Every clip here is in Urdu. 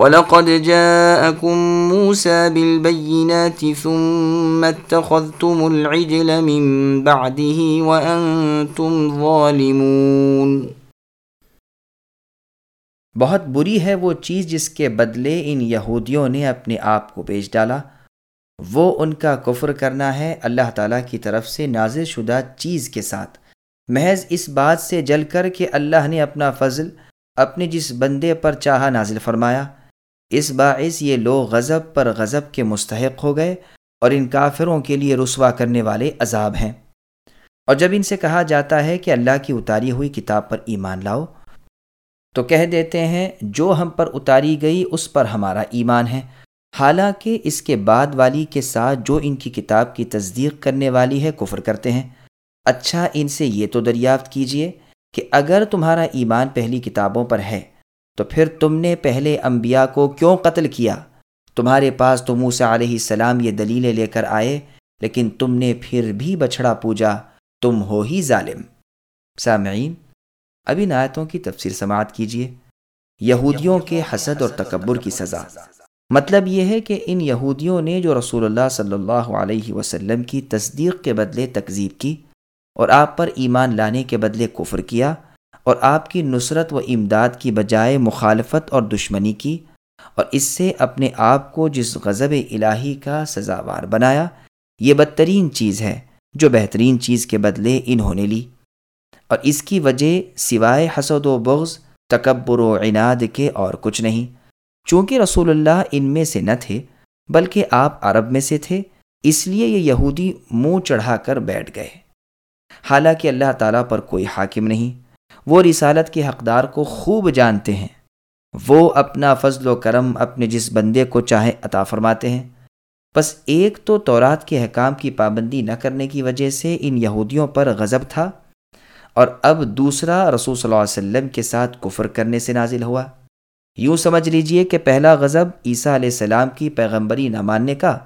وَلَقَدْ جَاءَكُم مُوسَى بِالْبَيِّنَاتِ ثُمَّ اتَّخَذْتُمُ الْعِجْلَ مِن بَعْدِهِ وَأَنْتُمْ ظَالِمُونَ. بہت بری ہے وہ چیز جس کے بدلے ان یہودیوں نے اپنے آپ کو بیچ ڈالا۔ وہ ان کا کفر کرنا ہے، اللہ تعالیٰ کی طرف سے نازل شدہ چیز کے ساتھ۔ محض اس بات سے جل کر کہ اللہ نے اپنا فضل، اپنے جس بندے پر چاہا نازل فرمایا۔ اس باعث یہ لوگ غضب پر غضب کے مستحق ہو گئے اور ان کافروں کے لیے رسوا کرنے والے عذاب ہیں۔ اور جب ان سے کہا جاتا ہے کہ اللہ کی اتاری ہوئی کتاب پر ایمان لاؤ، تو کہہ دیتے ہیں، جو ہم پر اتاری گئی اس پر ہمارا ایمان ہے۔ حالانکہ اس کے بعد والی کے ساتھ جو ان کی کتاب کی تصدیق کرنے والی ہے کفر کرتے ہیں۔ اچھا ان سے یہ تو دریافت کیجیے کہ اگر تمہارا ایمان پہلی کتابوں پر ہے تو پھر تم نے پہلے انبیاء کو کیوں قتل کیا؟ تمہارے پاس تو موسیٰ علیہ السلام یہ دلیلیں لے کر آئے، لیکن تم نے پھر بھی بچھڑا پوجا، تم ہو ہی ظالم۔ سامعین، اب ان آیتوں کی تفسیر سماعت کیجیے یہودیوں کے حسد اور تکبر کی سزا۔ مطلب یہ ہے کہ ان یہودیوں نے جو رسول اللہ صلی اللہ علیہ وسلم کی تصدیق کے بدلے تکذیب کی اور آپ پر ایمان لانے کے بدلے کفر کیا اور آپ کی نصرت و امداد کی بجائے مخالفت اور دشمنی کی، اور اس سے اپنے آپ کو جس غضب الہی کا سزاوار بنایا، یہ بدترین چیز ہے جو بہترین چیز کے بدلے انہوں نے لی۔ اور اس کی وجہ سوائے حسد و بغض، تکبر و عناد کے اور کچھ نہیں۔ چونکہ رسول اللہ ان میں سے نہ تھے، بلکہ آپ عرب میں سے تھے، اس لیے یہ یہودی منہ چڑھا کر بیٹھ گئے۔ حالانکہ اللہ تعالیٰ پر کوئی حاکم نہیں۔ وہ رسالت کے حقدار کو خوب جانتے ہیں۔ وہ اپنا فضل و کرم اپنے جس بندے کو چاہے عطا فرماتے ہیں۔ بس ایک تو تورات کے حکام کی پابندی نہ کرنے کی وجہ سے ان یہودیوں پر غضب تھا اور اب دوسرا رسول صلی اللہ علیہ وسلم کے ساتھ کفر کرنے سے نازل ہوا۔ یوں سمجھ لیجیے کہ پہلا غضب عیسیٰ علیہ السلام کی پیغمبری نہ ماننے کا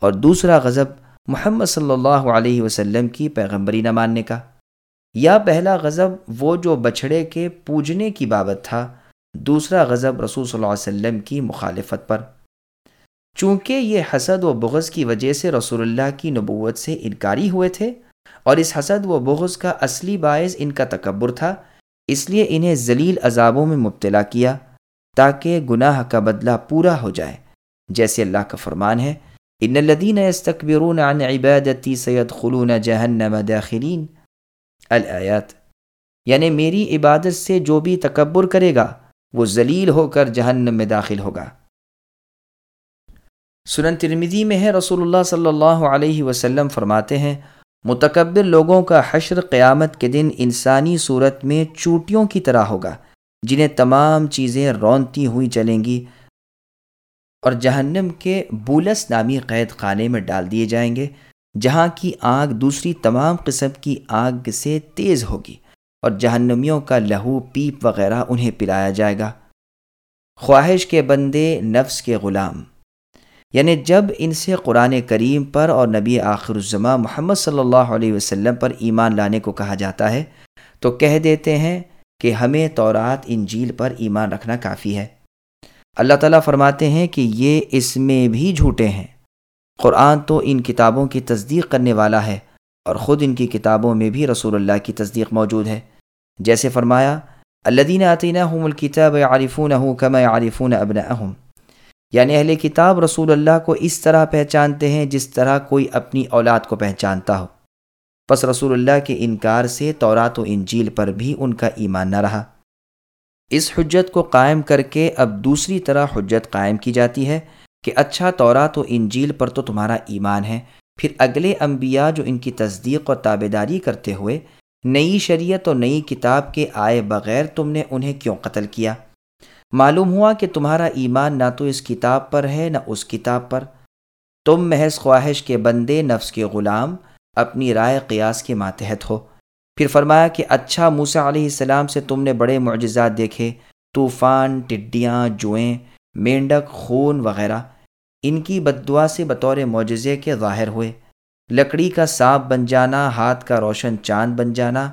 اور دوسرا غضب محمد صلی اللہ علیہ وسلم کی پیغمبری نہ ماننے کا۔ یا پہلا غضب وہ جو بچھڑے کے پوجنے کی بابت تھا، دوسرا غضب رسول صلی اللہ علیہ وسلم کی مخالفت پر۔ چونکہ یہ حسد و بغض کی وجہ سے رسول اللہ کی نبوت سے انکاری ہوئے تھے، اور اس حسد و بغض کا اصلی باعث ان کا تکبر تھا، اس لیے انہیں ذلیل عذابوں میں مبتلا کیا تاکہ گناہ کا بدلہ پورا ہو جائے۔ جیسے اللہ کا فرمان ہے، ان الدین استقبرون عن عبادتی سید خلون جہنم داخلین۔ الآیات یعنی میری عبادت سے جو بھی تکبر کرے گا، وہ ذلیل ہو کر جہنم میں داخل ہوگا۔ سنن ترمیدی میں ہے، رسول اللہ صلی اللہ علیہ وسلم فرماتے ہیں، متکبر لوگوں کا حشر قیامت کے دن انسانی صورت میں چوٹیوں کی طرح ہوگا، جنہیں تمام چیزیں رونتی ہوئی چلیں گی اور جہنم کے بولس نامی قید خانے میں ڈال دیے جائیں گے۔ جہاں کی آگ دوسری تمام قسم کی آگ سے تیز ہوگی اور جہنمیوں کا لہو، پیپ وغیرہ انہیں پلایا جائے گا۔ خواہش کے بندے نفس کے غلام۔ یعنی جب ان سے قرآن کریم پر اور نبی آخر الزماں محمد صلی اللہ علیہ وسلم پر ایمان لانے کو کہا جاتا ہے، تو کہہ دیتے ہیں کہ ہمیں تورات، انجیل پر ایمان رکھنا کافی ہے۔ اللہ تعالیٰ فرماتے ہیں کہ یہ اس میں بھی جھوٹے ہیں۔ قرآن تو ان کتابوں کی تصدیق کرنے والا ہے اور خود ان کی کتابوں میں بھی رسول اللہ کی تصدیق موجود ہے۔ جیسے فرمایا الدین عطینہ الکتاب عارفون کم عارفون ابن اہم یعنی اہل کتاب رسول اللہ کو اس طرح پہچانتے ہیں جس طرح کوئی اپنی اولاد کو پہچانتا ہو۔ پس رسول اللہ کے انکار سے تورات و انجیل پر بھی ان کا ایمان نہ رہا۔ اس حجت کو قائم کر کے اب دوسری طرح حجت قائم کی جاتی ہے۔ کہ اچھا تورات و انجیل پر تو تمہارا ایمان ہے۔ پھر اگلے انبیاء جو ان کی تصدیق اور تابے داری کرتے ہوئے، نئی شریعت اور نئی کتاب کے آئے بغیر تم نے انہیں کیوں قتل کیا؟ معلوم ہوا کہ تمہارا ایمان نہ تو اس کتاب پر ہے، نہ اس کتاب پر۔ تم محض خواہش کے بندے، نفس کے غلام، اپنی رائے قیاس کے ماتحت ہو۔ پھر فرمایا کہ اچھا موسا علیہ السلام سے تم نے بڑے معجزات دیکھے، طوفان، ٹڈیاں، جوئیں، مینڈک، خون وغیرہ۔ ان کی بد دعا سے بطور معجزے کے ظاہر ہوئے۔ لکڑی کا سانپ بن جانا، ہاتھ کا روشن چاند بن جانا،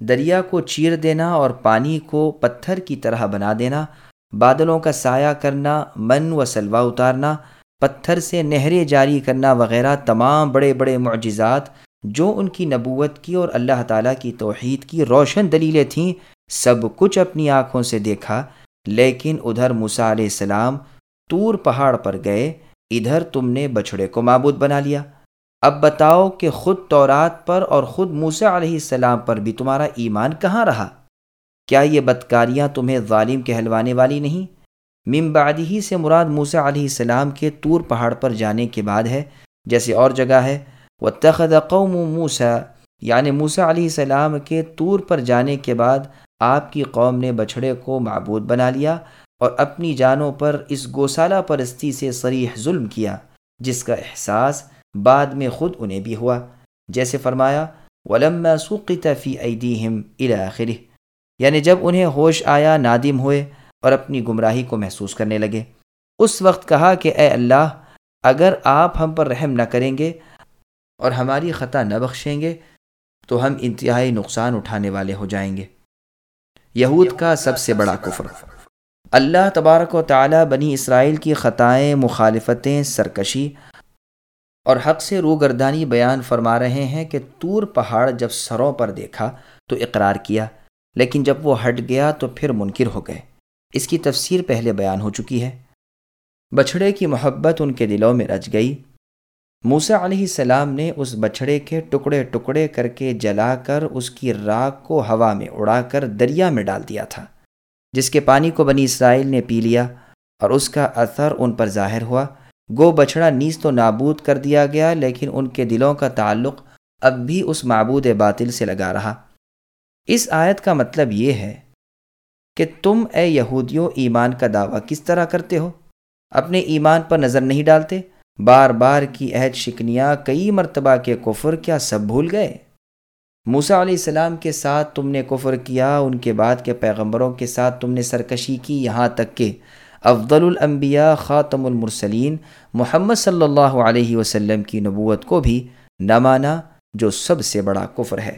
دریا کو چیر دینا اور پانی کو پتھر کی طرح بنا دینا، بادلوں کا سایہ کرنا، من و سلوا اتارنا، پتھر سے نہریں جاری کرنا وغیرہ تمام بڑے بڑے معجزات جو ان کی نبوت کی اور اللہ تعالیٰ کی توحید کی روشن دلیلیں تھیں، سب کچھ اپنی آنکھوں سے دیکھا، لیکن ادھر موسیٰ علیہ السلام تور پہاڑ پر گئے، ادھر تم نے بچھڑے کو معبود بنا لیا۔ اب بتاؤ کہ خود تورات پر اور خود موسیٰ علیہ السلام پر بھی تمہارا ایمان کہاں رہا؟ کیا یہ بدکاریاں تمہیں ظالم کہلوانے والی نہیں؟ بعدی ہی سے مراد موسیٰ علیہ السلام کے طور پہاڑ پر جانے کے بعد ہے، جیسے اور جگہ ہے۔ وہ تخت قوم موسا یعنی موسیٰ علیہ السلام کے طور پر جانے کے بعد آپ کی قوم نے بچھڑے کو معبود بنا لیا۔ اور اپنی جانوں پر اس گوسالہ پرستی سے صریح ظلم کیا، جس کا احساس بعد میں خود انہیں بھی ہوا۔ جیسے فرمایا، ولما سقط فی ایدیہم الى آخرہ یعنی جب انہیں ہوش آیا، نادم ہوئے اور اپنی گمراہی کو محسوس کرنے لگے۔ اس وقت کہا کہ، اے اللہ، اگر آپ ہم پر رحم نہ کریں گے اور ہماری خطا نہ بخشیں گے، تو ہم انتہائی نقصان اٹھانے والے ہو جائیں گے۔ یہود کا سب سے بڑا کفر۔ اللہ تبارک و تعالی بنی اسرائیل کی خطائیں، مخالفتیں، سرکشی اور حق سے روگردانی بیان فرما رہے ہیں کہ تور پہاڑ جب سروں پر دیکھا تو اقرار کیا، لیکن جب وہ ہٹ گیا تو پھر منکر ہو گئے۔ اس کی تفسیر پہلے بیان ہو چکی ہے۔ بچھڑے کی محبت ان کے دلوں میں رچ گئی۔ موسا علیہ السلام نے اس بچھڑے کے ٹکڑے ٹکڑے کر کے جلا کر اس کی راک کو ہوا میں اڑا کر دریا میں ڈال دیا تھا۔ جس کے پانی کو بنی اسرائیل نے پی لیا اور اس کا اثر ان پر ظاہر ہوا۔ گو بچھڑا نیز تو نابود کر دیا گیا، لیکن ان کے دلوں کا تعلق اب بھی اس معبود باطل سے لگا رہا۔ اس آیت کا مطلب یہ ہے کہ تم اے یہودیوں، ایمان کا دعویٰ کس طرح کرتے ہو؟ اپنے ایمان پر نظر نہیں ڈالتے؟ بار بار کی عہد شکنیاں، کئی مرتبہ کے کفر، کیا سب بھول گئے؟ موسا علیہ السلام کے ساتھ تم نے کفر کیا، ان کے بعد کے پیغمبروں کے ساتھ تم نے سرکشی کی یہاں تک کہ افضل الانبیاء خاتم المرسلین محمد صلی اللہ علیہ وسلم کی نبوت کو بھی نہ مانا، جو سب سے بڑا کفر ہے۔